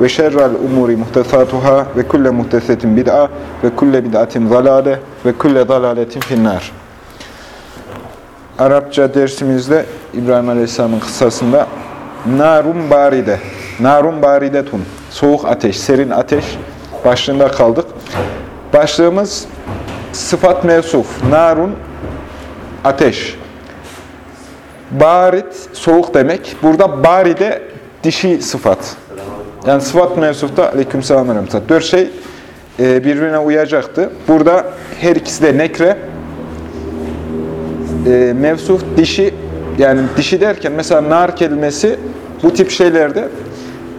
ve şerrel umuri muhtesatuhâ ve kulle muhtesetin bid'a ve kulle bid'atin zalâle ve kulle dalâletin finnâr. Arapça dersimizde İbrahim Aleyhisselam'ın kıssasında narun baride, narun baridetun, soğuk ateş, serin ateş başlığında kaldık. Başlığımız sıfat mevsuf, narun ateş. Barit, soğuk demek. Burada baride dişi sıfat. Yani sıfat mevsufta ve rahmetullah. Dört şey e, birbirine uyacaktı. Burada her ikisi de nekre. E, mevsuf dişi, yani dişi derken mesela nar kelimesi bu tip şeylerde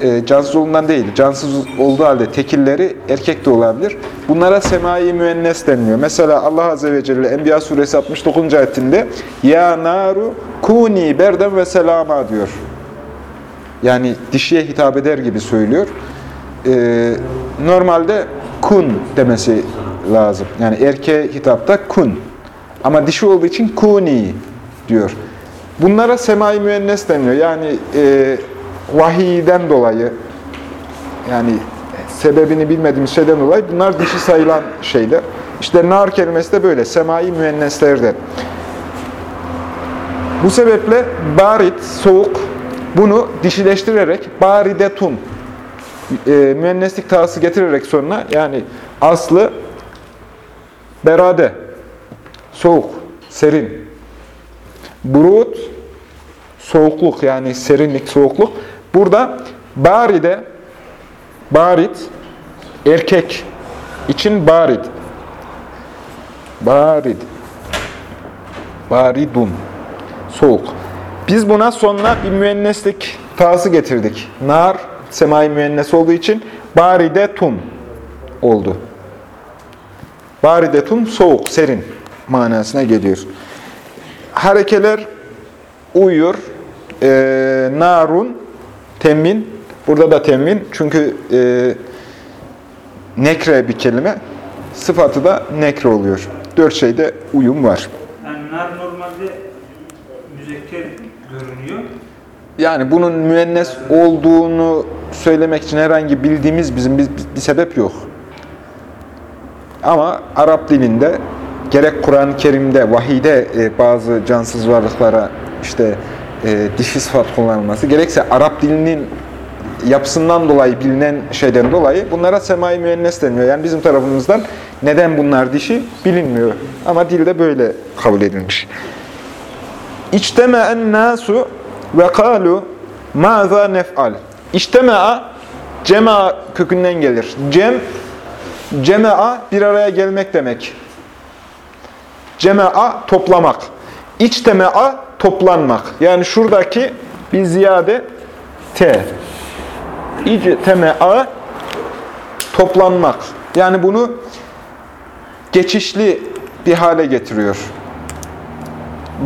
e, cansız olduğundan değil, cansız olduğu halde tekilleri erkek de olabilir. Bunlara semai müennes deniliyor. Mesela Allah Azze ve Celle Enbiya suresi 69. ayetinde Ya naru kuni berden ve selama diyor. Yani dişiye hitap eder gibi söylüyor. Ee, normalde kun demesi lazım. Yani erkeğe hitapta kun. Ama dişi olduğu için kuni diyor. Bunlara semai müennes deniliyor. Yani e, vahiyden dolayı, yani sebebini bilmediğimiz şeyden dolayı bunlar dişi sayılan şeyler. İşte nar kelimesi de böyle, semai müenneslerden. Bu sebeple barit, soğuk, bunu dişileştirerek baridetun, e, müenneslik tağısı getirerek sonuna, yani aslı berade, soğuk, serin. Burut, soğukluk yani serinlik, soğukluk. Burada baride, barit, erkek için barid. Barid. Baridun. Soğuk. Biz buna sonuna bir müenneslik tağısı getirdik. Nar, semai müennes olduğu için baridetun oldu. Baridetun soğuk, serin manasına geliyor. Harekeler uyuyor. Ee, narun, temin. Burada da temin. Çünkü e, nekre bir kelime. Sıfatı da nekre oluyor. Dört şeyde uyum var. Yani nar normalde müzekker görünüyor. Yani bunun müennes olduğunu söylemek için herhangi bildiğimiz bizim bir, bir sebep yok. Ama Arap dilinde gerek Kur'an-ı Kerim'de, vahide e, bazı cansız varlıklara işte e, dişi sıfat kullanılması, gerekse Arap dilinin yapısından dolayı, bilinen şeyden dolayı bunlara semai müennes deniyor. Yani bizim tarafımızdan neden bunlar dişi bilinmiyor. Ama dilde böyle kabul edilmiş. İçteme'en nasu ve kalu maza nef'al. İçteme'a cema kökünden gelir. Cem, cema'a bir araya gelmek demek. Cema'a toplamak. İçteme'a toplanmak. Yani şuradaki bir ziyade T. İcteme'a toplanmak. Yani bunu geçişli bir hale getiriyor.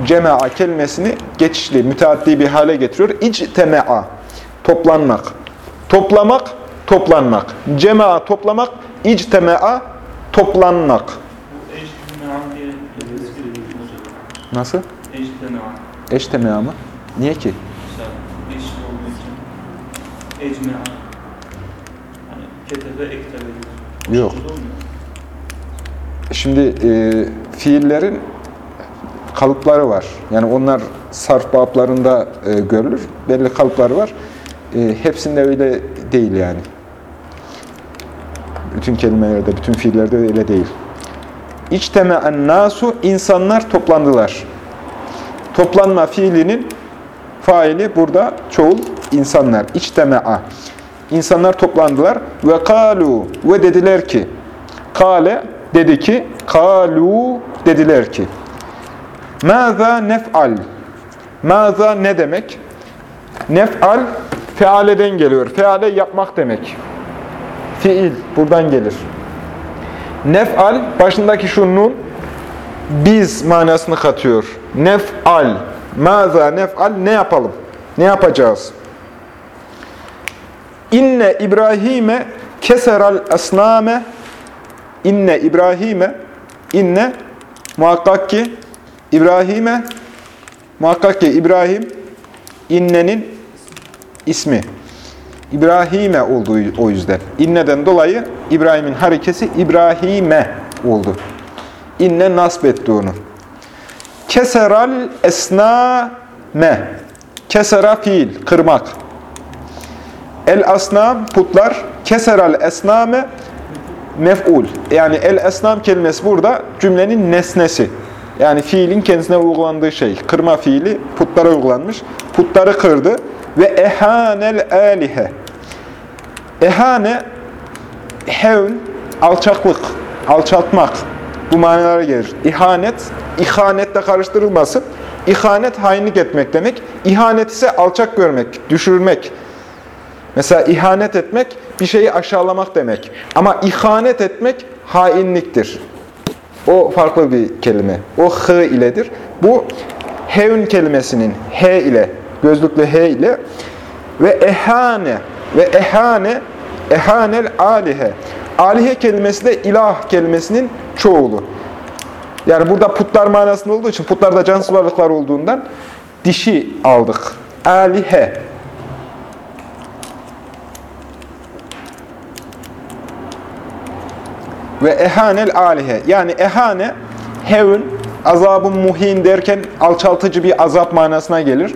Cema'a kelimesini geçişli, müteaddi bir hale getiriyor. İcteme'a toplanmak. Toplamak, toplanmak. Cema'a toplamak, icteme'a toplanmak. Nasıl? Ectmean. Eştemea mı? Niye ki? Gibi. Yok. Şimdi e, fiillerin kalıpları var. Yani onlar sarf bablarında e, görülür. Belli kalıpları var. E, hepsinde öyle değil yani. Bütün kelimelerde, bütün fiillerde öyle değil. İçteme'en nasu insanlar toplandılar. Toplanma fiilinin faili burada çoğul insanlar. İçteme'a. İnsanlar toplandılar ve kalu ve dediler ki kale dedi ki kalu dediler ki Mâzâ nef'al. Mâzâ ne demek? Nef'al fealeden geliyor. Feale yapmak demek. fiil buradan gelir. Nef'al başındaki şu nun biz manasını katıyor. Nef'al. Maza nef'al ne yapalım? Ne yapacağız? İnne İbrahim'e keseral asname İnne İbrahim'e inne muhakkak ki İbrahim'e muhakkak ki İbrahim innenin ismi. İbrahim'e olduğu o yüzden. İnneden dolayı İbrahim'in harekesi İbrahim'e oldu. İnne nasb etti onu. Keseral esname. Kesera fiil, kırmak. El asnam, putlar. Keseral esname, mef'ul. Yani el esnam kelimesi burada cümlenin nesnesi. Yani fiilin kendisine uygulandığı şey. Kırma fiili putlara uygulanmış. Putları kırdı. Ve ehanel alihe. Ehane, hevn, alçaklık, alçaltmak. Bu manalara gelir. İhanet, ihanetle karıştırılmasın. İhanet hainlik etmek demek. İhanet ise alçak görmek, düşürmek. Mesela ihanet etmek bir şeyi aşağılamak demek. Ama ihanet etmek hainliktir. O farklı bir kelime. O h iledir. Bu hevn kelimesinin h ile, gözlüklü h ile ve ehane ve ehane ehanel alihe. Alihe kelimesi de ilah kelimesinin çoğulu. Yani burada putlar manasında olduğu için putlarda cansız varlıklar olduğundan dişi aldık. Alihe. Ve ehanel alihe. Yani ehane, hevn, azabın muhin derken alçaltıcı bir azap manasına gelir.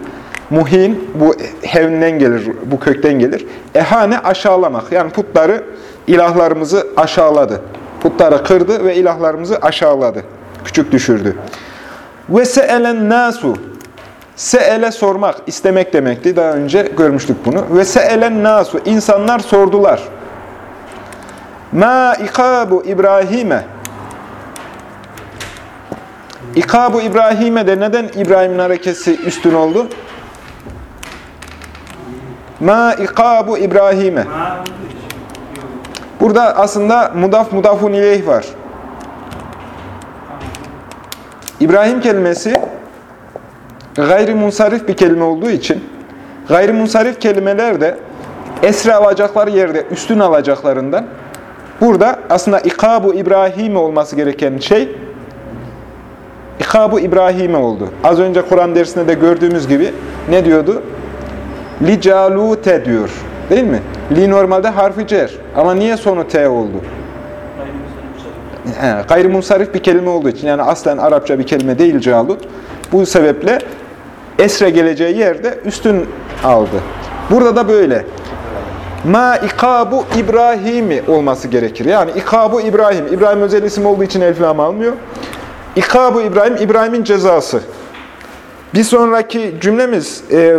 Muhin, bu hevnden gelir, bu kökten gelir. Ehane, aşağılamak. Yani putları, ilahlarımızı aşağıladı. Putları kırdı ve ilahlarımızı aşağıladı. Küçük düşürdü. Ve seelen nasu. Seele sormak, istemek demekti. Daha önce görmüştük bunu. Ve seelen nasu. İnsanlar sordular. Ma ikabu İbrahim'e İkabu İbrahim'e de neden İbrahim'in harekesi üstün oldu? Ma ikabu İbrahim'e. Burada aslında mudaf mudafun ileyh var. İbrahim kelimesi gayrimunsarif bir kelime olduğu için gayrimunsarif kelimeler de esre alacakları yerde üstün alacaklarından burada aslında ikabu İbrahim'e olması gereken şey ikabu İbrahim'e oldu. Az önce Kur'an dersinde de gördüğümüz gibi ne diyordu? Li calute diyor. Değil mi? Li normalde harfi cer. Ama niye sonu T oldu? Gayrimunsarif bir kelime olduğu için yani aslen Arapça bir kelime değil calut. Bu sebeple esre geleceği yerde üstün aldı. Burada da böyle. Ma ikabu İbrahim'i olması gerekir. Yani ikabu İbrahim. İbrahim özel isim olduğu için elif lam almıyor. İkabu İbrahim, İbrahim'in cezası. Bir sonraki cümlemiz e,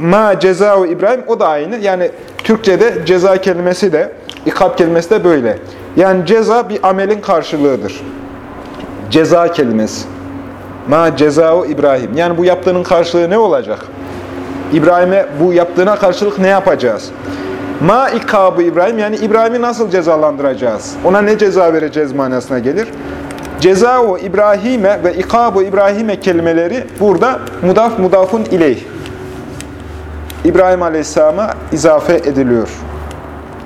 ma cezau İbrahim o da aynı. Yani Türkçe'de ceza kelimesi de ikab kelimesi de böyle. Yani ceza bir amelin karşılığıdır. Ceza kelimesi. Ma cezau İbrahim. Yani bu yaptığının karşılığı ne olacak? İbrahim'e bu yaptığına karşılık ne yapacağız? Ma ikabı İbrahim yani İbrahim'i nasıl cezalandıracağız? Ona ne ceza vereceğiz manasına gelir. Cezao İbrahim'e ve ikabu İbrahim'e kelimeleri burada mudaf mudafun ileyh. İbrahim Aleyhisselam'a izafe ediliyor.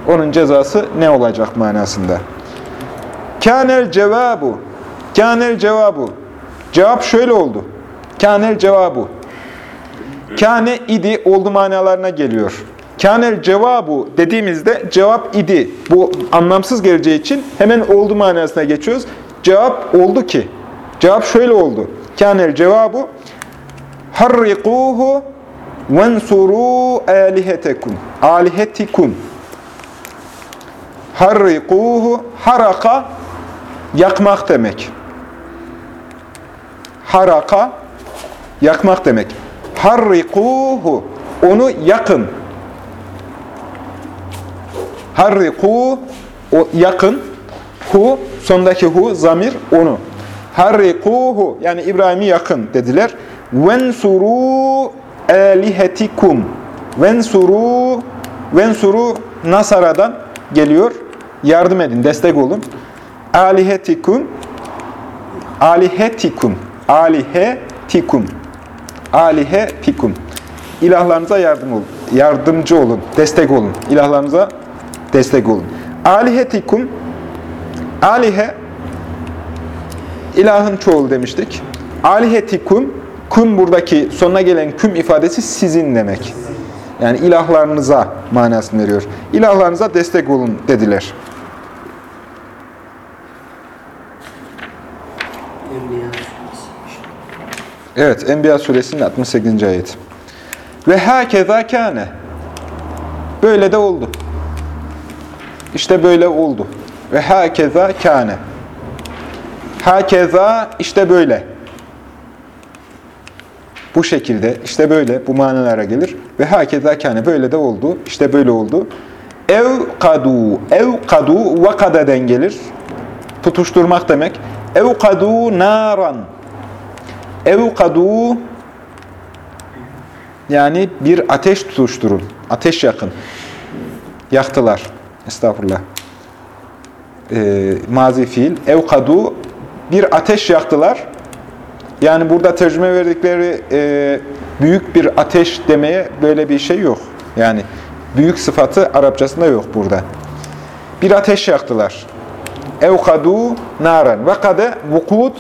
Onun cezası ne olacak manasında. Kânel cevabu. Kânel cevabu. Cevap şöyle oldu. Kânel cevabu. Kâne idi oldu manalarına geliyor. Kânel cevabu dediğimizde cevap idi. Bu anlamsız geleceği için hemen oldu manasına geçiyoruz. Cevap oldu ki. Cevap şöyle oldu. Kânel cevabu harrikuhu vensuru alihetekum. Alihetikum. Harrikuhu haraka yakmak demek. Haraka yakmak demek. Harrikuhu onu yakın. Harriku yakın. Hu sondaki hu zamir onu. Harrikuhu yani İbrahim'i yakın dediler. Vensuru alihetikum. Vensuru vensuru Nasara'dan geliyor. yardım edin, destek olun. Alihetikum Alihetikum Alihetikum Alihetikum İlahlarınıza yardım olun. Yardımcı olun, destek olun. İlahlarınıza destek olun. Alihetikum Alihe ilahın çoğulu demiştik. Alihetikum kum buradaki sonuna gelen küm ifadesi sizin demek. Yani ilahlarınıza manasını veriyor. İlahlarınıza destek olun dediler. Evet, Enbiya suresinin 68. ayet. Ve hakeza kâne. Böyle de oldu. İşte böyle oldu. Ve hakeza kâne. Hakeza işte böyle. Bu şekilde, işte böyle, bu manalara gelir. Ve hakeza kâne, böyle de oldu, işte böyle oldu. Ev kadu, ev kadu vakadeden gelir. Tutuşturmak demek. Ev kadu naran. Evkadu yani bir ateş tutuşturun. Ateş yakın. Yaktılar. Estağfurullah. Ee, mazi fiil. Evkadu bir ateş yaktılar. Yani burada tercüme verdikleri e, büyük bir ateş demeye böyle bir şey yok. Yani büyük sıfatı Arapçasında yok burada. Bir ateş yaktılar. Evkadu naren. Vakade vukud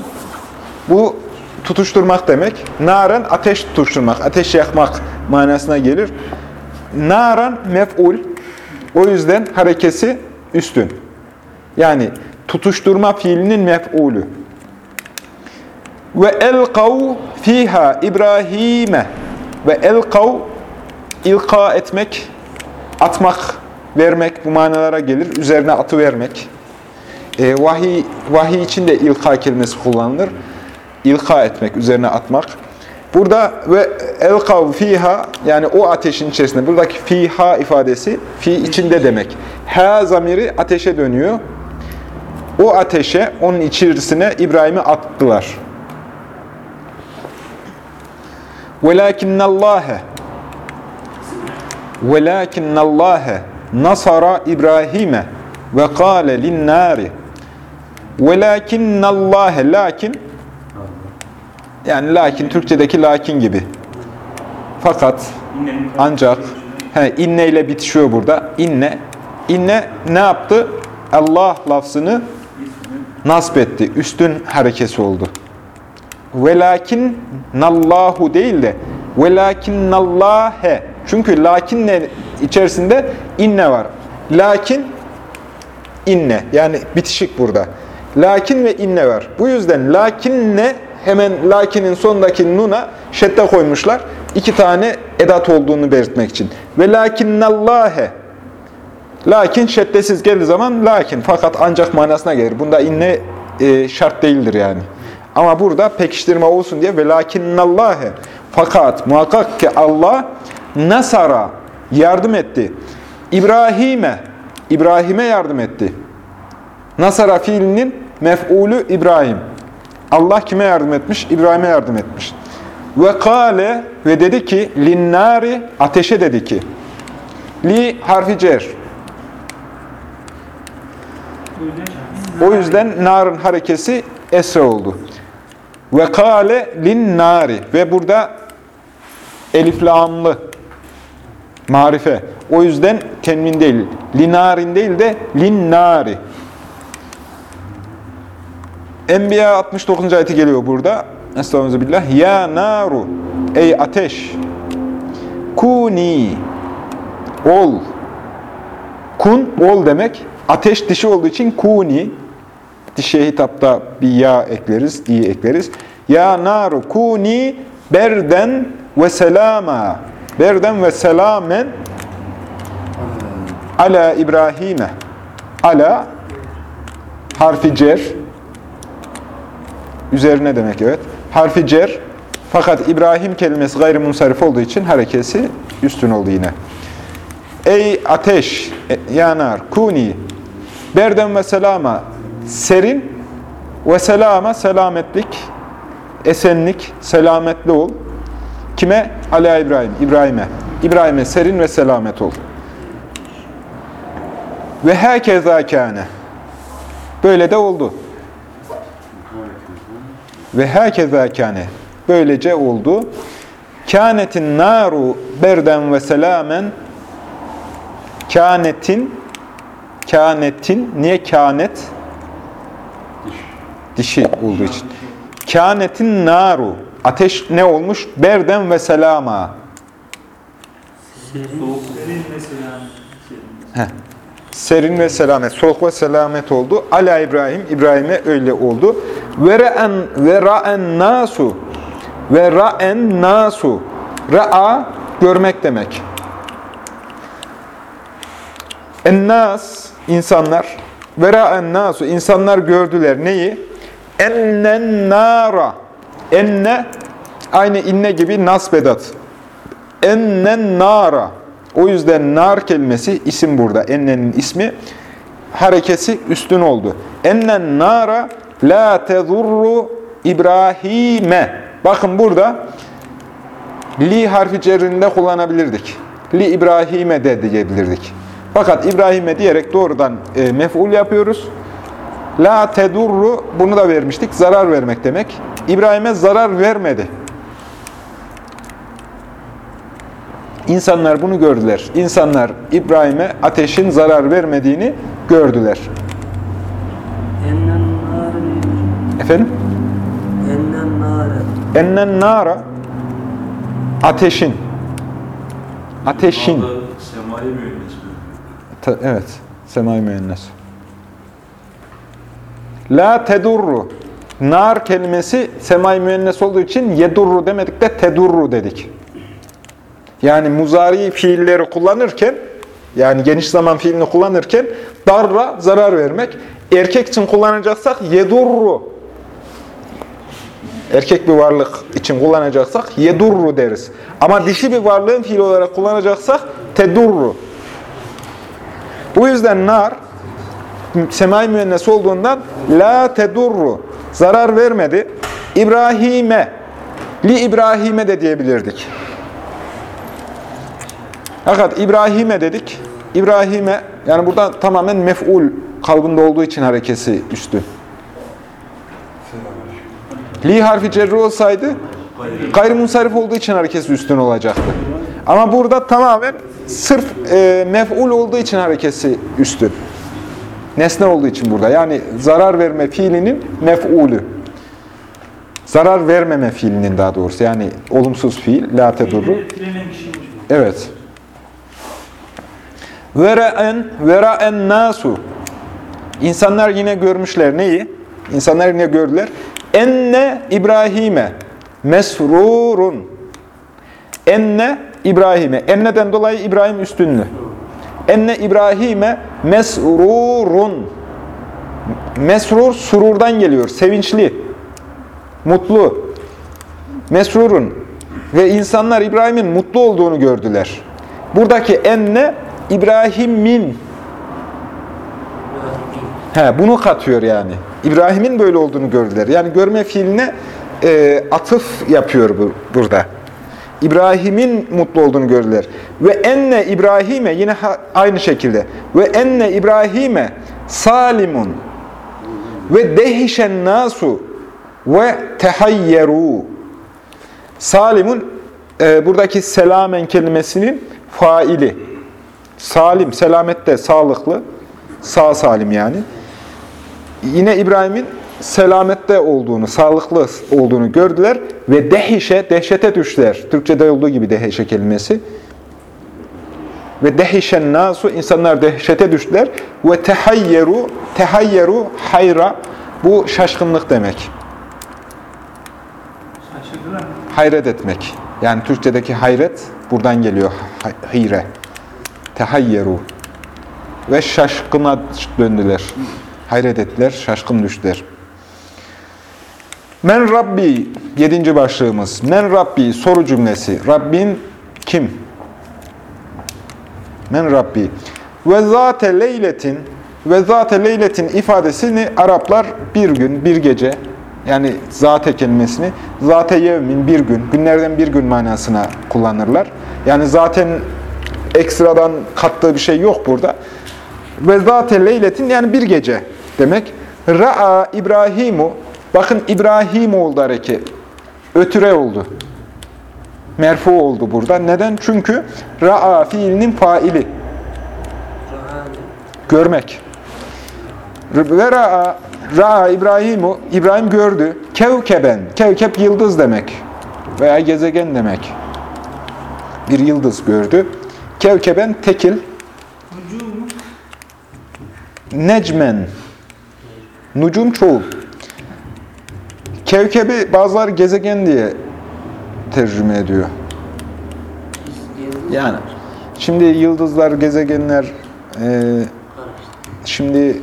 bu tutuşturmak demek. Naren ateş tutuşturmak, ateş yakmak manasına gelir. Naran mef'ul. O yüzden harekesi üstün. Yani tutuşturma fiilinin mef'ulü. Ve elkav fiha İbrahim'e ve elkav ilka etmek, atmak, vermek bu manalara gelir. Üzerine atı vermek. E, vahiy, vahiy için de ilka kelimesi kullanılır. İlka etmek, üzerine atmak. Burada ve elkav fiha yani o ateşin içerisinde buradaki fiha ifadesi fi içinde demek. Ha zamiri ateşe dönüyor. O ateşe, onun içerisine İbrahim'i attılar. وَلَاكِنَّ اللّٰهَ وَلَاكِنَّ اللّٰهَ نَصَرَ إِبْرَاهِيمَ وَقَالَ لِلنَّارِ وَلَاكِنَّ اللّٰهَ Lakin yani lakin Türkçedeki lakin gibi. Fakat ancak he, inne ile bitişiyor burada. İnne. İnne ne yaptı? Allah lafzını nasp etti. Üstün harekesi oldu. Velakin nallahu değil de velakin nallâhe. Çünkü lakinne içerisinde inne var. Lakin inne. Yani bitişik burada. Lakin ve inne var. Bu yüzden lakinne hemen lakinin sonundaki nuna şedde koymuşlar. İki tane edat olduğunu belirtmek için. Ve lakinnallâhe. Lakin şeddesiz geldiği zaman lakin fakat ancak manasına gelir. Bunda inne e, şart değildir yani. Ama burada pekiştirme olsun diye ve lakinnallâhe. Fakat muhakkak ki Allah nasara yardım etti. İbrahim'e İbrahim'e yardım etti. Nasara fiilinin mef'ulü İbrahim. Allah kime yardım etmiş? İbrahim'e yardım etmiş. Ve kâle ve dedi ki linnâri ateşe dedi ki li harfi cer. O yüzden narın harekesi esre oldu. Ve kâle linnâri ve burada eliflamlı marife. O yüzden tenmin değil. Linarin değil de linnâri. Enbiya 69. ayeti geliyor burada. Estağfirullah. Ya naru. Ey ateş. Kuni. Ol. Kun, ol demek. Ateş dişi olduğu için kuni. Dişe hitapta bir ya ekleriz, iyi ekleriz. Ya naru kuni berden ve selama. Berden ve selamen ala İbrahim'e. Ala harfi cer. Üzerine demek evet. Harfi cer. Fakat İbrahim kelimesi gayrimunsarif olduğu için harekesi üstün oldu yine. Ey ateş, e, yanar, kuni, berden ve selama, serin ve selama, selametlik, esenlik, selametli ol. Kime? Ala İbrahim, İbrahim'e. İbrahim'e serin ve selamet ol. Ve herkeza kâne. Böyle de oldu. Ve herkeza kâne. Böylece oldu. Kânetin naru berden ve selamen Kânetin Kânetin niye kânet? Dişi olduğu için. Kânetin naru ateş ne olmuş? Berden ve selama. Serin mesela. Heh. Serin ve selamet, soğuk ve selamet oldu. Ala İbrahim, İbrahim'e öyle oldu. Ve ra'en ve ra'en nasu ve ra'en nasu. Ra'a görmek demek. En-nas insanlar ve ra'en nasu insanlar gördüler neyi? Ennen nara. Enne aynı inne gibi nasbedat. Ennen nara. O yüzden nar kelimesi isim burada. Ennenin ismi harekesi üstün oldu. Ennen nara la tezurru İbrahim'e. Bakın burada li harfi cerrinde kullanabilirdik. Li İbrahim'e de diyebilirdik. Fakat İbrahim'e diyerek doğrudan e, mef'ul yapıyoruz. La tedurru bunu da vermiştik. Zarar vermek demek. İbrahim'e zarar vermedi. İnsanlar bunu gördüler. İnsanlar İbrahim'e ateşin zarar vermediğini gördüler. Efendim? Ennen nara ateşin. Ateşin. Semai? Ta- evet. Semai müennes. La tedurru. Nar kelimesi semai müennes olduğu için yedurru demedik de tedurru dedik. Yani muzari fiilleri kullanırken, yani geniş zaman fiilini kullanırken darra zarar vermek. Erkek için kullanacaksak yedurru. Erkek bir varlık için kullanacaksak yedurru deriz. Ama dişi bir varlığın fiil olarak kullanacaksak tedurru. Bu yüzden nar semai müennes olduğundan la tedurru zarar vermedi. İbrahim'e li İbrahim'e de diyebilirdik. Fakat İbrahim'e dedik. İbrahim'e yani burada tamamen mef'ul kalıbında olduğu için harekesi üstü. Li harfi cerri olsaydı gayrimunsarif olduğu için harekesi üstün olacaktı. Ama burada tamamen sırf e, mef'ul olduğu için harekesi üstün. Nesne olduğu için burada. Yani zarar verme fiilinin mef'ulü. Zarar vermeme fiilinin daha doğrusu. Yani olumsuz fiil, la tedurru. Evet. Vera'en vera'en nasu. İnsanlar yine görmüşler neyi? İnsanlar yine gördüler. Enne İbrahim'e mesrurun. Enne İbrahim'e. Enne'den dolayı İbrahim üstünlü. Enne İbrahim'e mesrurun. Mesrur sururdan geliyor. Sevinçli. Mutlu. Mesrurun. Ve insanlar İbrahim'in mutlu olduğunu gördüler. Buradaki enne İbrahim'in. He, bunu katıyor yani. İbrahim'in böyle olduğunu gördüler. Yani görme fiiline e, atıf yapıyor bu, burada. İbrahim'in mutlu olduğunu gördüler. Ve enne İbrahim'e yine ha- aynı şekilde. Ve enne İbrahim'e salimun ve dehişen nasu ve tehayyeru. Salimun e, buradaki selamen kelimesinin faili. Salim, selamette sağlıklı, sağ salim yani. Yine İbrahim'in selamette olduğunu, sağlıklı olduğunu gördüler ve dehişe, dehşete düştüler. Türkçe'de olduğu gibi dehşe kelimesi. Ve dehişen nasu, insanlar dehşete düştüler. Ve tehayyeru, tehayyeru hayra, bu şaşkınlık demek. Hayret etmek. Yani Türkçedeki hayret buradan geliyor. Hire. Tehayyeru. Ve şaşkına döndüler. Hayret ettiler, şaşkın düştüler. Men Rabbi, yedinci başlığımız. Men Rabbi, soru cümlesi. Rabbin kim? Men Rabbi. Ve zate leyletin, ve zate leyletin ifadesini Araplar bir gün, bir gece, yani zate kelimesini, zate yevmin, bir gün, günlerden bir gün manasına kullanırlar. Yani zaten ekstradan kattığı bir şey yok burada. Ve zâte leyletin yani bir gece demek. Ra'a İbrahimu. Bakın İbrahim oldu hareket. Ötüre oldu. Merfu oldu burada. Neden? Çünkü ra'a fiilinin faili. Görmek. Ve ra'a, ra'a İbrahimu, İbrahim gördü. Kevkeben, kevkep yıldız demek. Veya gezegen demek. Bir yıldız gördü. Kevkeben tekil. Necmen. Nucum çoğul. Kevkebi bazıları gezegen diye tercüme ediyor. Yani şimdi yıldızlar, gezegenler, e, şimdi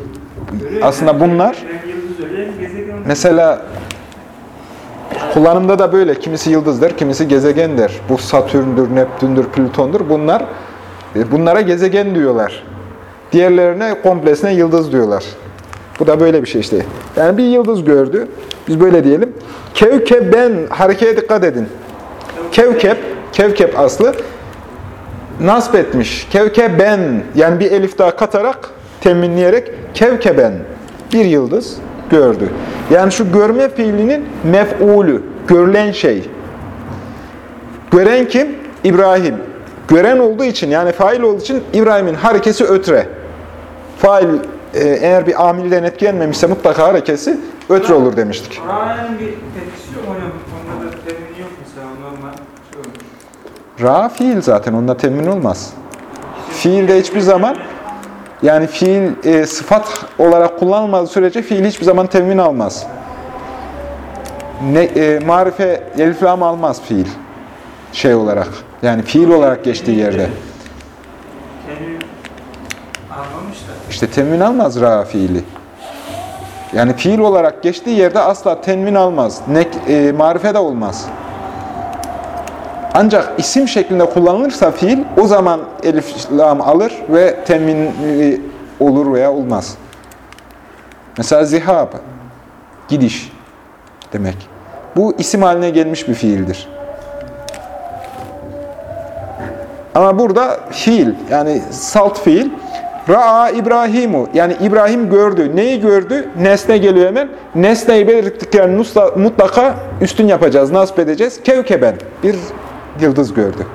aslında bunlar mesela kullanımda da böyle. Kimisi yıldız der, kimisi gezegen der. Bu Satürn'dür, Neptün'dür, Plüton'dur. Bunlar bunlara gezegen diyorlar. Diğerlerine komplesine yıldız diyorlar. Bu da böyle bir şey işte. Yani bir yıldız gördü. Biz böyle diyelim. Kevkeben, harekete dikkat edin. Kevkep, kevkep aslı nasp etmiş. Kevkeben, yani bir elif daha katarak, teminleyerek kevkeben, bir yıldız gördü. Yani şu görme fiilinin mef'ulü, görülen şey. Gören kim? İbrahim. Gören olduğu için, yani fail olduğu için İbrahim'in harekesi ötre. Fail e, eğer bir amilden etkilenmemişse mutlaka harekesi ötre olur demiştik. Ra'nın bir tepkisi. Onda da temin yok mesela normal. Ra fiil zaten, onda temin olmaz. Fiilde hiçbir zaman, yani fiil e, sıfat olarak kullanılmadığı sürece fiil hiçbir zaman temin almaz. Ne, e, marife, elif almaz fiil şey olarak. Yani fiil olarak geçtiği yerde. İşte temin almaz ra fiili. Yani fiil olarak geçtiği yerde asla tenmin almaz. Ne, e, marife de olmaz. Ancak isim şeklinde kullanılırsa fiil o zaman elif lam alır ve teminli olur veya olmaz. Mesela zihab, gidiş demek. Bu isim haline gelmiş bir fiildir. Ama burada fiil, yani salt fiil. Ra'a İbrahimu, yani İbrahim gördü. Neyi gördü? Nesne geliyor hemen. Nesneyi belirttiklerini mutlaka üstün yapacağız, nasip edeceğiz. Kevkeben, bir yıldız gördü.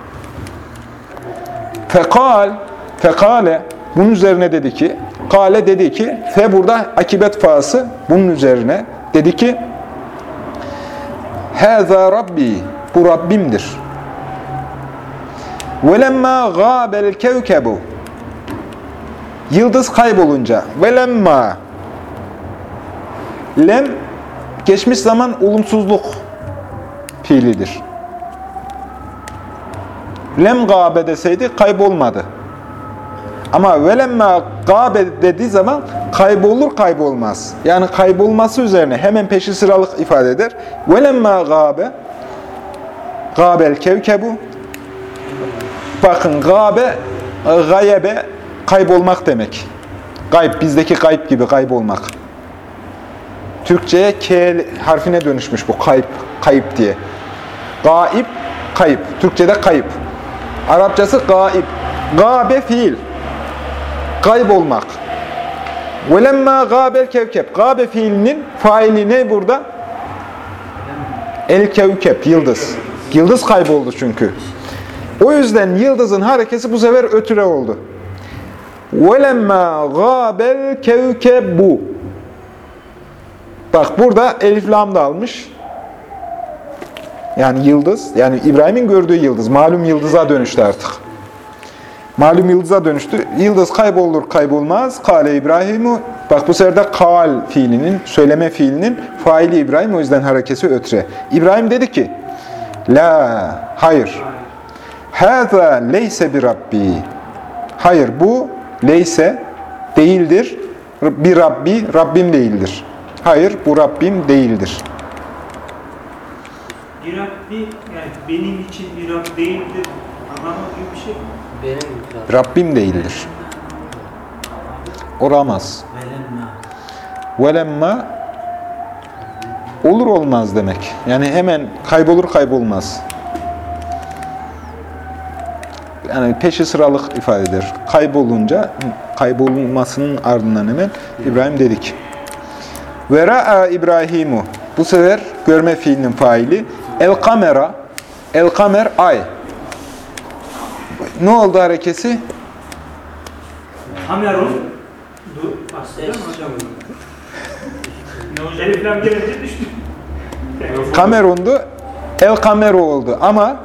Fekal, fekale, bunun üzerine dedi ki, kale dedi ki, fe burada akibet fası, bunun üzerine dedi ki, Hâzâ Rabbi, bu Rabbimdir. وَلَمَّا غَابَ الْكَوْكَبُ Yıldız kaybolunca velemma lem geçmiş zaman olumsuzluk fiilidir. Lem gabe deseydi kaybolmadı. Ama velemma gabe dediği zaman kaybolur kaybolmaz. Yani kaybolması üzerine hemen peşi sıralık ifade eder. Velemma gabe gabel kevkebu Bakın gabe, gayebe kaybolmak demek. Gayb, bizdeki gayb gibi kaybolmak. Türkçe'ye K harfine dönüşmüş bu kayıp, kayıp diye. Gaib, kayıp. Türkçe'de kayıp. Arapçası gaib. Gabe fiil. Kaybolmak. وَلَمَّا gabel kevkep. Gabe fiilinin faili ne burada? El kevkep, yıldız. Yıldız kayboldu çünkü. O yüzden yıldızın harekesi bu sefer ötüre oldu. وَلَمَّا غَابَ الْكَوْكَبُ Bak burada elif lam da almış. Yani yıldız, yani İbrahim'in gördüğü yıldız, malum yıldıza dönüştü artık. Malum yıldıza dönüştü. Yıldız kaybolur kaybolmaz. Kale İbrahim'u. Bak bu sefer de kal fiilinin, söyleme fiilinin faili İbrahim. O yüzden harekesi ötre. İbrahim dedi ki, La, hayır. Hâzâ leyse bir Rabbi. Hayır bu leyse değildir. Bir Rabbi, Rabbim değildir. Hayır bu Rabbim değildir. Bir Rabbi yani benim için bir Rab değildir. Anlamı gibi bir şey mi? Benim. Rabbim değildir. Olamaz. Velemma olur olmaz demek. Yani hemen kaybolur kaybolmaz. Yani peşi sıralık ifade eder. Kaybolunca kaybolmasının ardından hemen İbrahim dedik. Ve ra'a İbrahimu. Bu sefer görme fiilinin faili. El kamera. El kamer ay. Ne oldu harekesi? Kamerun. Dur. Mu hocam? Ne hocam? Elif lam gelince düştü. Kamerundu. El kameru oldu. Ama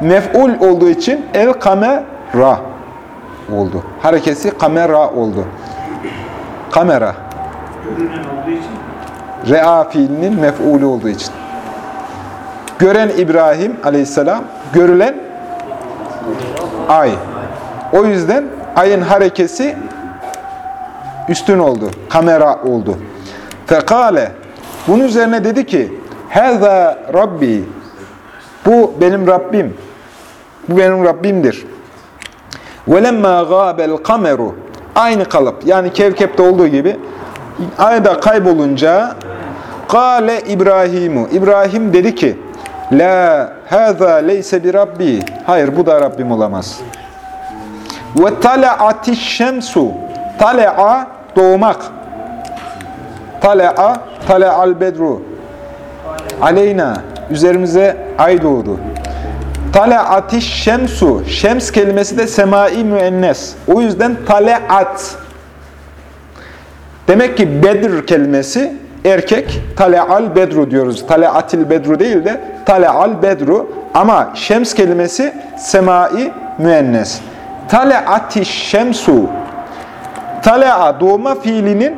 mef'ul olduğu için el kamera oldu. Harekesi kamera oldu. Kamera. Görünen olduğu için. Re'a fiilinin mef'ulü olduğu için. Gören İbrahim aleyhisselam, görülen ay. O yüzden ayın harekesi üstün oldu. Kamera oldu. Fekale. Bunun üzerine dedi ki, Hâzâ Rabbi. Bu benim Rabbim. Bu benim Rabbimdir. وَلَمَّا غَابَ الْقَمَرُ Aynı kalıp, yani Kevkep'te olduğu gibi ayda kaybolunca Kale İbrahimu. İbrahim dedi ki, La hâzâ leyse bir Rabbi. Hayır, bu da Rabbim olamaz. Ve tala'ati şemsu. Tala'a doğmak. Tala'a, tala'al bedru. Aleyna, üzerimize ay doğdu. Tala'ati şemsu. Şems kelimesi de semai müennes. O yüzden tala'at. Demek ki Bedir kelimesi erkek. Tale'al bedru diyoruz. Tale'atil bedru değil de tale'al bedru. Ama şems kelimesi semai müennes. Tale'ati şemsu. Tale'a doğma fiilinin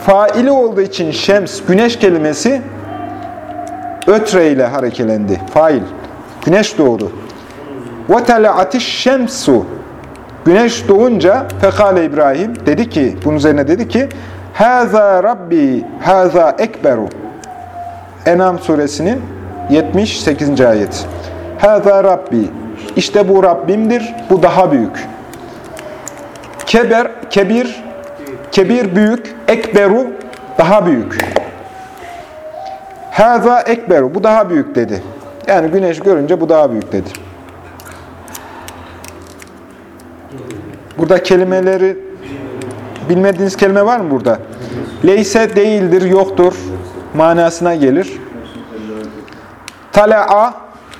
faili olduğu için şems, güneş kelimesi ötre ile harekelendi. Fail. Güneş doğdu. Tale'ati şemsu. Güneş doğunca fekale İbrahim dedi ki, bunun üzerine dedi ki Haza Rabbi, haza ekberu. Enam suresinin 78. ayet. Haza Rabbi. İşte bu Rabbimdir, bu daha büyük. Keber, kebir, kebir büyük, ekberu daha büyük. Haza ekberu, bu daha büyük dedi. Yani güneş görünce bu daha büyük dedi. Burada kelimeleri bilmediğiniz kelime var mı burada? Leyse değildir, yoktur manasına gelir. Tala'a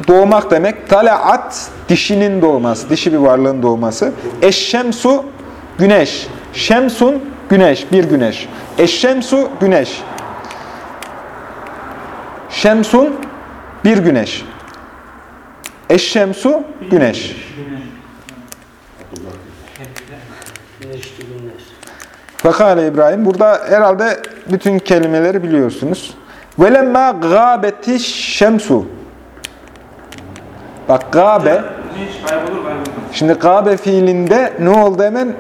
doğmak demek. Tala'at dişinin doğması, dişi bir varlığın doğması. Eşşemsu güneş. Şemsun güneş, bir güneş. Eşşemsu güneş. Şemsun bir güneş. Eşşemsu güneş. Fakale İbrahim. Burada herhalde bütün kelimeleri biliyorsunuz. Velemma gâbeti şemsu. Bak gâbe. Şimdi gâbe fiilinde ne oldu hemen?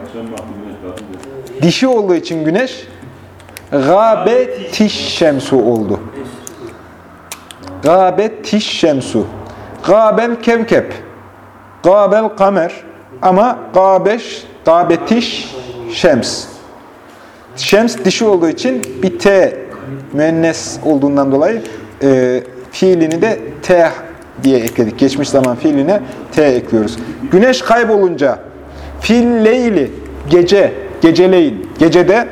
Dişi olduğu için güneş gâbetiş şemsu oldu. Gâbetiş şemsu. Gâbel kevkep. Gâbel kamer. Ama gâbeş, gâbetiş şems. Şems dişi olduğu için bir T müennes olduğundan dolayı e, fiilini de T diye ekledik. Geçmiş zaman fiiline T ekliyoruz. Güneş kaybolunca fil leyli gece, geceleyin, gecede.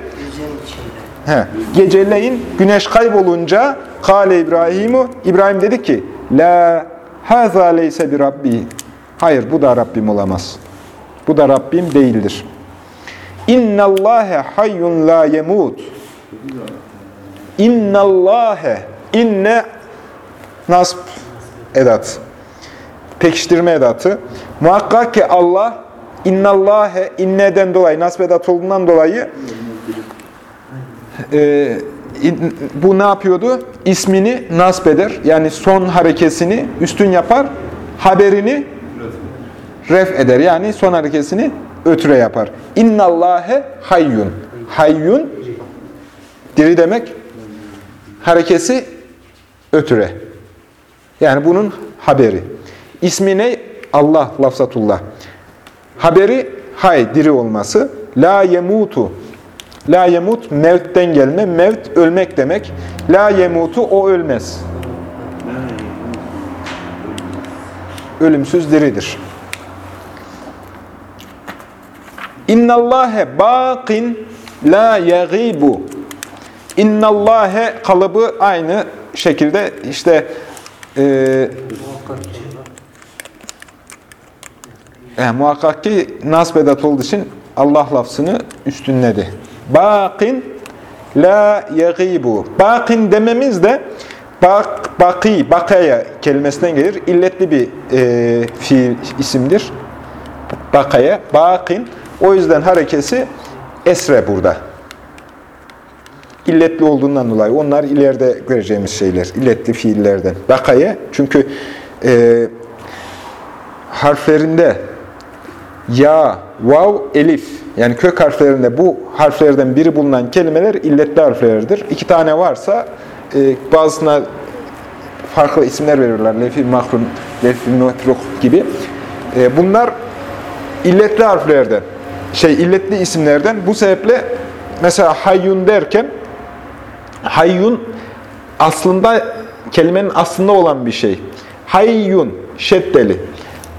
He. Geceleyin güneş kaybolunca Kale İbrahimu İbrahim dedi ki La haza leyse bir Rabbi. Hayır bu da Rabbim olamaz. Bu da Rabbim değildir. İnnallâhe hayyun la yemut. İnnallâhe inne nasb edat. Pekiştirme edatı. Muhakkak ki Allah innallâhe inneden dolayı nasb edat olduğundan dolayı e, bu ne yapıyordu? İsmini nasp eder. Yani son harekesini üstün yapar. Haberini ref eder. Yani son harekesini ötüre yapar. İnnallâhe hayyun. Hayyun diri demek. Harekesi ötüre. Yani bunun haberi. İsmi ne? Allah, lafzatullah. Haberi hay, diri olması. La yemutu. La yemut mevtten gelme. Mevt ölmek demek. La yemutu o ölmez. Ölümsüz diridir. İnnallâhe bâkin la yagîbu. İnnallâhe kalıbı aynı şekilde işte e, e, muhakkak ki nasbedat olduğu için Allah lafzını üstünledi. Bâkin la yagîbu. Bâkin dememiz de bak, baki, bakaya kelimesinden gelir. İlletli bir e, fiil isimdir. Bakaya, bakin. O yüzden harekesi esre burada. İlletli olduğundan dolayı. Onlar ileride göreceğimiz şeyler. İlletli fiillerden. Bakaya. Çünkü e, harflerinde ya, vav, elif yani kök harflerinde bu harflerden biri bulunan kelimeler illetli harflerdir. İki tane varsa e, bazısına farklı isimler verirler. Lefil mahrum, lefil metruk gibi. E, bunlar illetli harflerden, şey illetli isimlerden. Bu sebeple mesela hayyun derken hayyun aslında kelimenin aslında olan bir şey. Hayyun, şeddeli.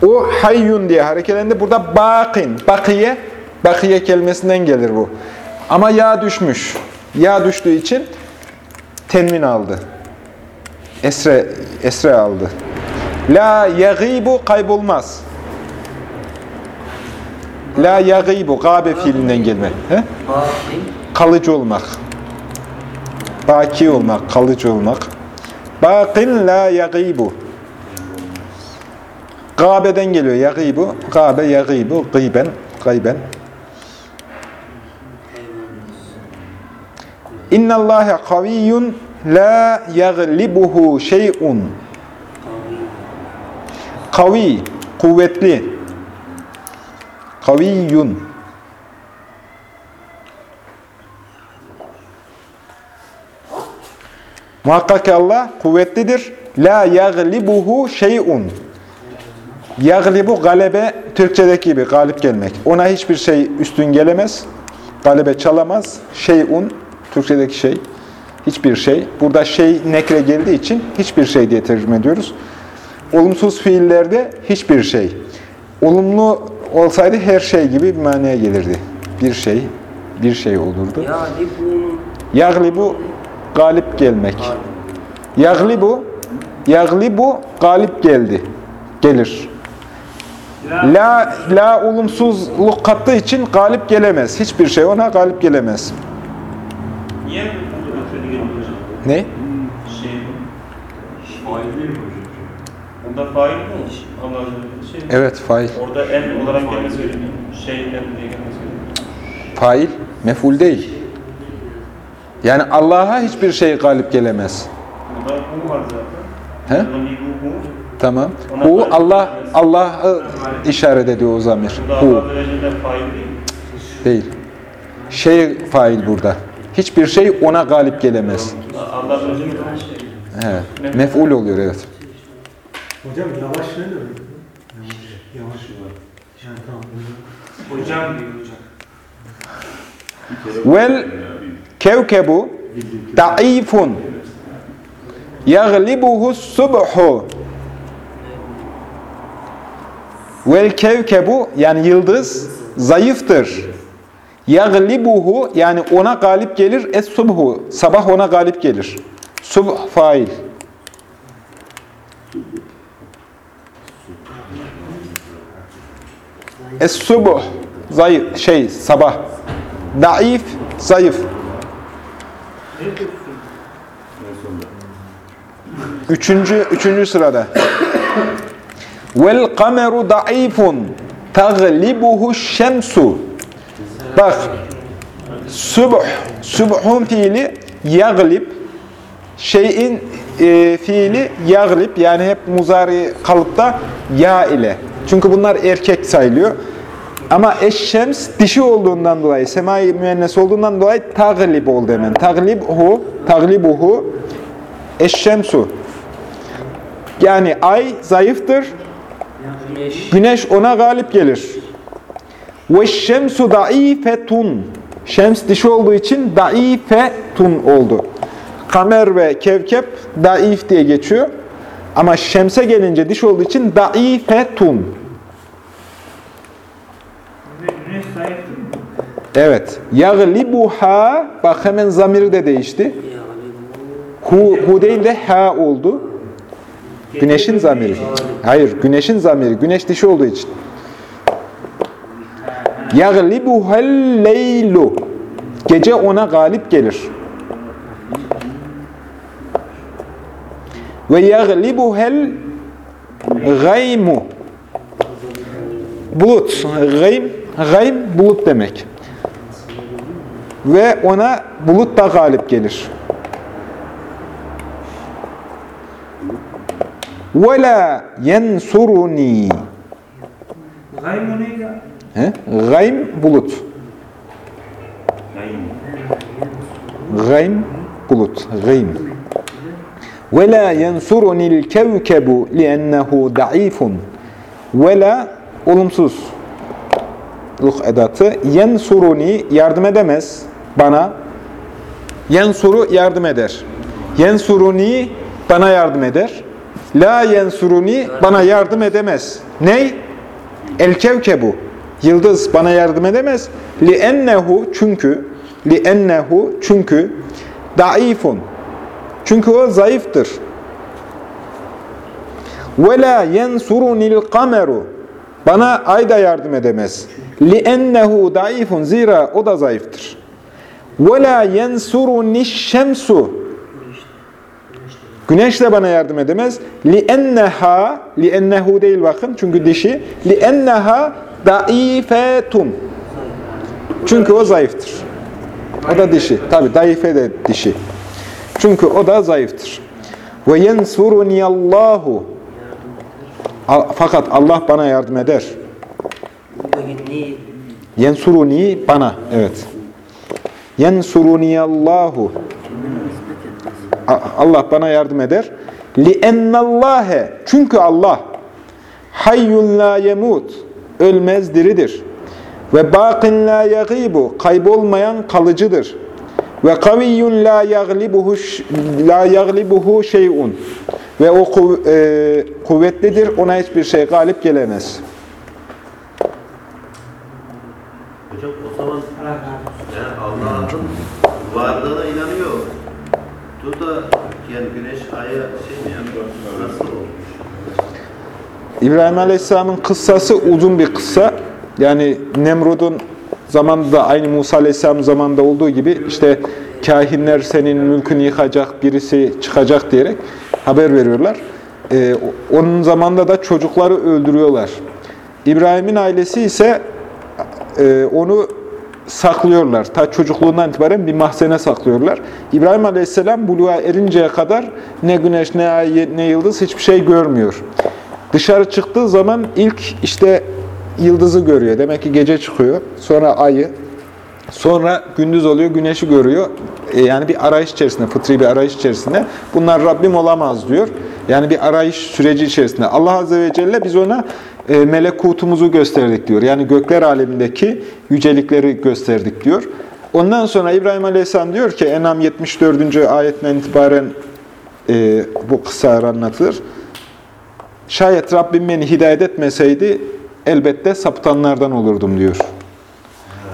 O hayyun diye harekelendi. Burada bakin, bakiye, bakiye kelimesinden gelir bu. Ama ya düşmüş. Ya düştüğü için tenmin aldı. Esre, esre aldı. La yagibu kaybolmaz. La yagibu gabe fiilinden gelme. He? Kalıcı olmak. Baki olmak, kalıcı olmak. Bakin la yagibu. Gâbeden geliyor yagibu. Gâbe yagibu. Gıyben. Gayben. İnna Allahe kaviyyun la yaglibuhu şey'un. Kavi, kuvvetli. Kaviyyun. Muhakkak Allah kuvvetlidir. La yaglibuhu şey'un. Yaglibu galebe Türkçedeki gibi galip gelmek. Ona hiçbir şey üstün gelemez. Galebe çalamaz. Şey'un Türkçedeki şey hiçbir şey. Burada şey nekre geldiği için hiçbir şey diye tercüme ediyoruz. Olumsuz fiillerde hiçbir şey. Olumlu olsaydı her şey gibi bir manaya gelirdi. Bir şey, bir şey olurdu. Yaglibu galip gelmek. Yaglibu yaglibu galip geldi. Gelir. La la olumsuzluk kattığı için galip gelemez. Hiçbir şey ona galip gelemez. Niye bu şöyle geliyor hocam? Ne? Şey, fail değil mi hocam? Onda fail mi? Şey. Evet, fail. Orada en olarak gelmesi gerekiyor. Şey en diye gelmesi gerekiyor. Fail mef'ul değil. Yani Allah'a hiçbir şey galip gelemez. Burada hu var zaten. He? Burada bir hu. Tamam. Bu Allah Allah'ı işaret ediyor o zamir. Burada Bu Allah derecede fail değil. değil. Şey fail burada. Hiçbir şey ona galip gelemez. Allah. Evet. Mef'ul oluyor evet. Hocam yavaş ne demek? Yavaş. Yavaş. Yani tamam. Hocam diyor hocam. Vel kevkebu da'ifun yaglibuhu subhu Vel kevkebu yani yıldız zayıftır. Yaglibuhu yani ona galip gelir. Es subhu sabah ona galip gelir. Subh fail. Es subuh zayıf şey sabah. Daif zayıf. Üçüncü, üçüncü sırada. Vel kameru daifun taglibuhu şemsu. Bak. Subh. Subhun fiili yaglib. Şeyin e, fiili yaglib. Yani hep muzari kalıpta ya ile. Çünkü bunlar erkek sayılıyor. Ama eşşems dişi olduğundan dolayı, semai müennes olduğundan dolayı taglib oldu hemen. Taglibuhu, taglibuhu eşşemsu. Yani ay zayıftır, güneş ona galip gelir. Ve şemsu daifetun. Şems dişi olduğu için daifetun oldu. Kamer ve kevkep daif diye geçiyor. Ama şemse gelince diş olduğu için daifetun. Evet. Yaglibuha bak hemen zamiri de değişti. Hu, hu değil de ha oldu. Güneşin zamiri. Hayır, güneşin zamiri. Güneş dişi olduğu için. Yaglibuhel leylu. Gece ona galip gelir. Ve yaglibuhel gaymu. Bulut. Gaym, gaym bulut demek. Ve ona bulut da galip gelir. Ve la yensuruni. Gaymu neydi? He? Gaym bulut. Gaym bulut. Gaym. Ve la yensurunil kevkebu liennehu da'ifun. Ve la olumsuz ruh edatı. Yensuruni yardım edemez bana. Yensuru yardım eder. Yensuruni bana yardım eder. La yensuruni bana yardım edemez. Ney? El kevkebu. Yıldız bana yardım edemez. Li ennehu çünkü li ennehu çünkü daifun. Çünkü o zayıftır. Ve la yensurunil kameru. Bana ay da yardım edemez. Li ennehu daifun. Zira o da zayıftır. Ve la yensuruniş şemsu. Güneş de bana yardım edemez. Li enneha, li ennehu değil bakın çünkü dişi. Li enneha daifetun. Çünkü o zayıftır. O da dişi. Tabi daife de dişi. Çünkü o da zayıftır. Ve yensuruniyallahu. Fakat Allah bana yardım eder. Ni Yensuruni bana. Evet. Yensuruniyallahu. Allah bana yardım eder. Li ennallâhe. Çünkü Allah hayyun la yemut. Ölmez diridir. Ve baqin la yagibu. Kaybolmayan kalıcıdır. Ve kaviyyun la yaglibuhu la yaglibuhu şey'un. Ve o kuv- e, kuvvetlidir. Ona hiçbir şey galip gelemez. Hocam o zaman yani Allah'ın varlığına inanıyor. Bu da yani güneş, aya şey mi yani nasıl olmuş? İbrahim Aleyhisselam'ın kıssası uzun bir kıssa. Yani Nemrud'un zamanında da aynı Musa Aleyhisselam zamanında olduğu gibi işte kahinler senin mülkünü yıkacak, birisi çıkacak diyerek haber veriyorlar. Ee, onun zamanında da çocukları öldürüyorlar. İbrahim'in ailesi ise e, onu saklıyorlar. Ta çocukluğundan itibaren bir mahzene saklıyorlar. İbrahim Aleyhisselam buluğa erinceye kadar ne güneş, ne ay, ne yıldız hiçbir şey görmüyor. Dışarı çıktığı zaman ilk işte yıldızı görüyor. Demek ki gece çıkıyor. Sonra ayı. Sonra gündüz oluyor, güneşi görüyor. E, yani bir arayış içerisinde, fıtri bir arayış içerisinde. Bunlar Rabbim olamaz diyor. Yani bir arayış süreci içerisinde. Allah Azze ve Celle biz ona e, melekutumuzu gösterdik diyor. Yani gökler alemindeki yücelikleri gösterdik diyor. Ondan sonra İbrahim Aleyhisselam diyor ki Enam 74. ayetten itibaren e, bu kısa anlatılır. Şayet Rabbim beni hidayet etmeseydi elbette sapıtanlardan olurdum diyor.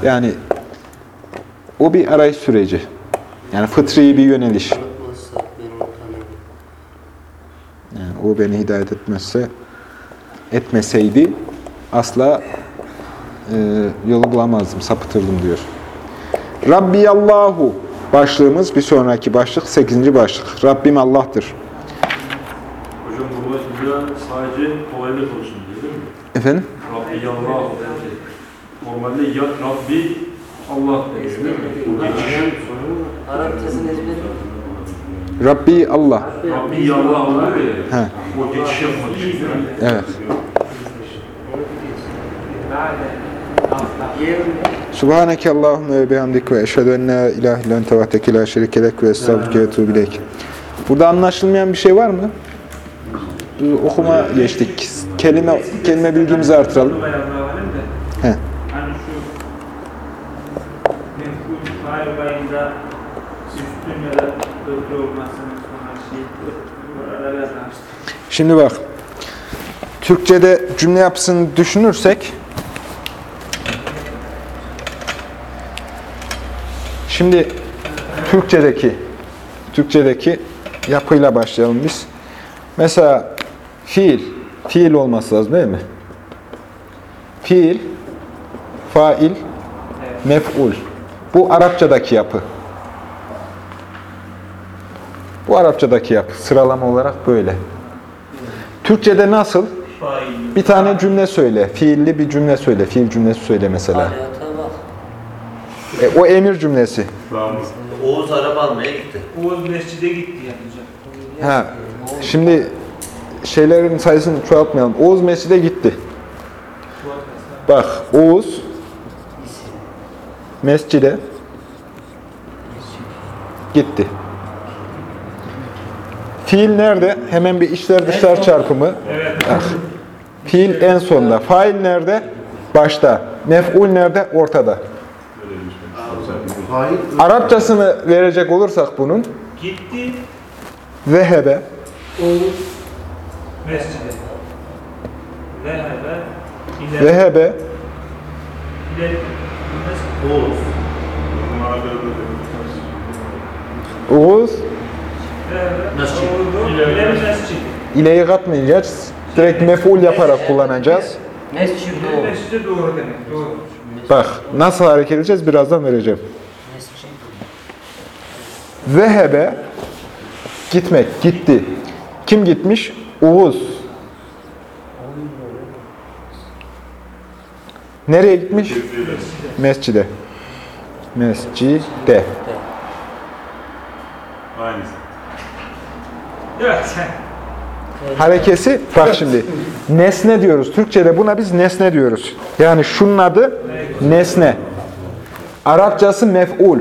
Yani o bir arayış süreci. Yani fıtri bir yöneliş. Yani o beni hidayet etmezse, etmeseydi asla e, yolu bulamazdım, sapıtırdım diyor. Rabbiyallahu başlığımız bir sonraki başlık, 8. başlık. Rabbim Allah'tır. Burada sadece kolaylık olsun diye değil mi? Efendim? Rabbi Allah. Normalde ya Rabbi Allah deniyor değil mi? Geçiş. Arapçasını ezber Rabbi Allah. Rabbi Allah oluyor ya. He, O geçiş yapmak için. evet. Subhaneke Allahümme ve bihamdik ve eşhedü en la ilahe illen tevahdeke la şerike lek ve estağfurke ve. Burada anlaşılmayan bir şey var mı? Biz okuma geçtik. Kelime kelime bilgimizi artıralım. Bayağı bayağı de. He. Şu mefkul hayır bayında üstün ya da öbür olmasının sonra oralara yazmıştı. Şimdi bak. Türkçe'de cümle yapısını düşünürsek Şimdi Türkçedeki Türkçedeki yapıyla başlayalım biz. Mesela fiil, fiil olması lazım değil mi? Fiil, fail, mef'ul. Bu Arapçadaki yapı. Bu Arapçadaki yapı. Sıralama olarak böyle. Türkçede nasıl? Fail. Bir tane cümle söyle. Fiilli bir cümle söyle. Fiil cümlesi söyle mesela. Hayata bak. E, o emir cümlesi. Oğuz araba almaya gitti. Oğuz mescide gitti yapacak. Ha. Şimdi şeylerin sayısını çoğaltmayalım. Oğuz mescide gitti. Bak Oğuz mescide gitti. Fiil nerede? Hemen bir içler dışlar çarpımı. Bak. Fiil en sonda. Fail nerede? Başta. Mef'ul nerede? Ortada. Arapçasını verecek olursak bunun Gitti zehebe, Oğuz mescide. Zehebe ileri. zehebe, ileri. Oğuz. Oğuz. Mescid. İleri mescid. katmayacağız. Direkt mef'ul yaparak kullanacağız. Mescid İleri doğru. mescide doğru demek. Doğru. Bak nasıl hareket edeceğiz birazdan vereceğim. Mescid. Zehebe gitmek, gitti. Kim gitmiş? Oğuz. Nereye gitmiş? Mescide. Mescide. Aynısı. Evet. Harekesi bak şimdi. Nesne diyoruz. Türkçe'de buna biz nesne diyoruz. Yani şunun adı nesne. Arapçası mef'ul.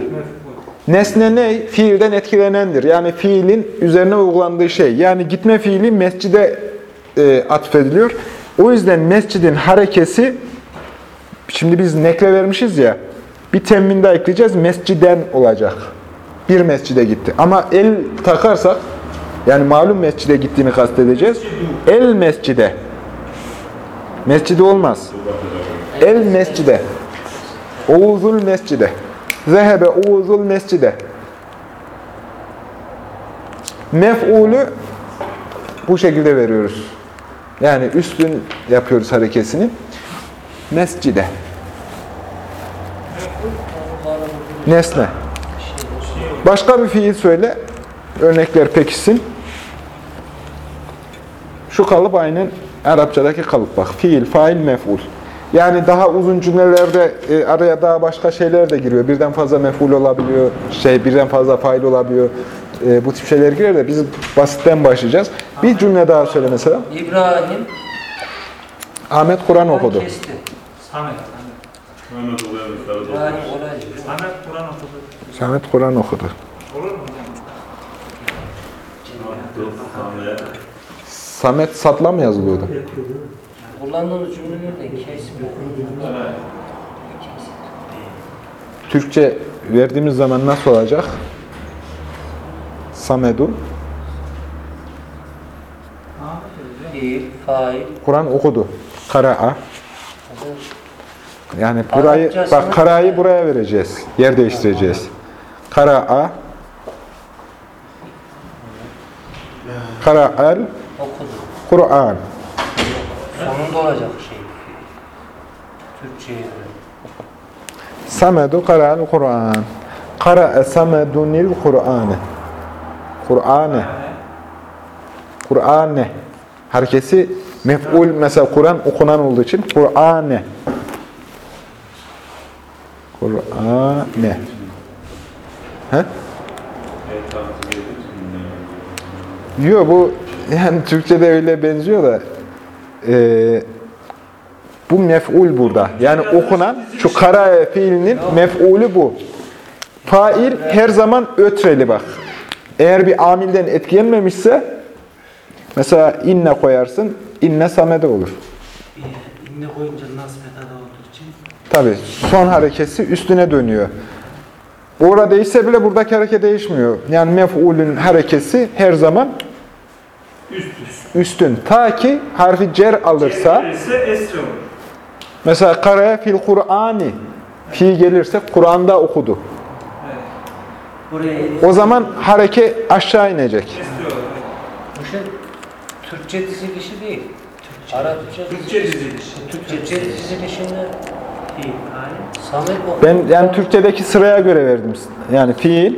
Nesne ne? Fiilden etkilenendir. Yani fiilin üzerine uygulandığı şey. Yani gitme fiili mescide e, atfediliyor. O yüzden mescidin harekesi şimdi biz nekle vermişiz ya bir temmin daha ekleyeceğiz. Mesciden olacak. Bir mescide gitti. Ama el takarsak yani malum mescide gittiğini kastedeceğiz. El mescide. Mescide olmaz. El mescide. Oğuzul mescide. Zehebe Oğuzul mescide. Mef'ulü bu şekilde veriyoruz. Yani üstün yapıyoruz harekesini. Mescide. Nesne. Başka bir fiil söyle. Örnekler pekişsin. Şu kalıp aynen Arapçadaki kalıp bak. Fiil, fail, mef'ul. Yani daha uzun cümlelerde e, araya daha başka şeyler de giriyor. Birden fazla mef'ul olabiliyor, şey birden fazla fail olabiliyor. E, bu tip şeyler girer de biz basitten başlayacağız. Bir cümle daha söyle mesela. İbrahim Ahmet Kur'an okudu. kesti. Samet. Samet. Samet Kur'an okudu. Ahmet Kur'an okudu. Olur mu hocam? Samet Satla mı yazılıyordu? Kullandığımız cümleleri de. Türkçe verdiğimiz zaman nasıl olacak? Samedu. Kur'an okudu. Kara'a. Yani burayı, bak kara'yı buraya vereceğiz. Yer değiştireceğiz. Kara'a. Kara'al. Kur'an. Sonunda olacak şey. Türkçe'ye göre. Samedu kara'al Kur'an. Kara'a samedunil Kur'an'ı. Kur'an'ı. Kur'an'ı. Harekesi mef'ul mesela Kur'an okunan olduğu için Kur'an'ı. Kur'an'ı. He? Yok bu yani Türkçe'de öyle benziyor da e, bu mef'ul burada. Yani okunan şu kara fiilinin mef'ulü bu. Fail her zaman ötreli bak. Eğer bir amilden etkilenmemişse mesela inne koyarsın, inne samede olur. İnne koyunca nasıl metada olduğu için. Tabi son harekesi üstüne dönüyor. Orada ise bile buradaki hareket değişmiyor. Yani mef'ulün harekesi her zaman Üst üst. üstün. Ta ki harfi cer alırsa, ise esre olur. mesela karaya fil Kur'ani, fi gelirse Kur'an'da okudu. Evet. Buraya O zaman hareke aşağı inecek. Bu şey Türkçe dizilişi değil. Arapça Türkçe dizilişi. Türkçe dizilişinde değil. Ben yani Türkçedeki sıraya göre verdim. Yani fiil,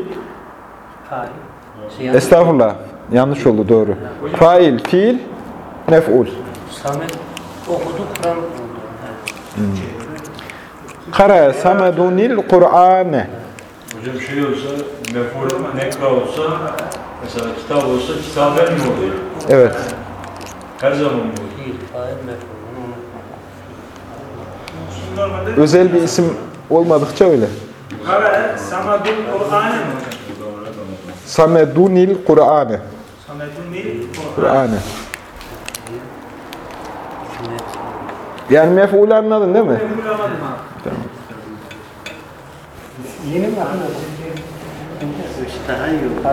estağfurullah. Yanlış oldu doğru. Fail, fiil, mef'ul. Samet okudu Kur'an. Evet. Kara samedunil Kur'ane. Hocam şey olsa, meful nekra olsa, mesela kitap olsa kitaben mi oluyor? Evet. Her zaman mı oluyor? Değil. Fail normalde Özel bir isim olmadıkça öyle. Kara Samadun Kur'an'ı mı hocam? Samedunil Kur'ane. Samadun değil Kur'an. Kur'ane. Yani mef'ul anladın değil mi? Abi. Yeni mi anladın? Daha iyi olur.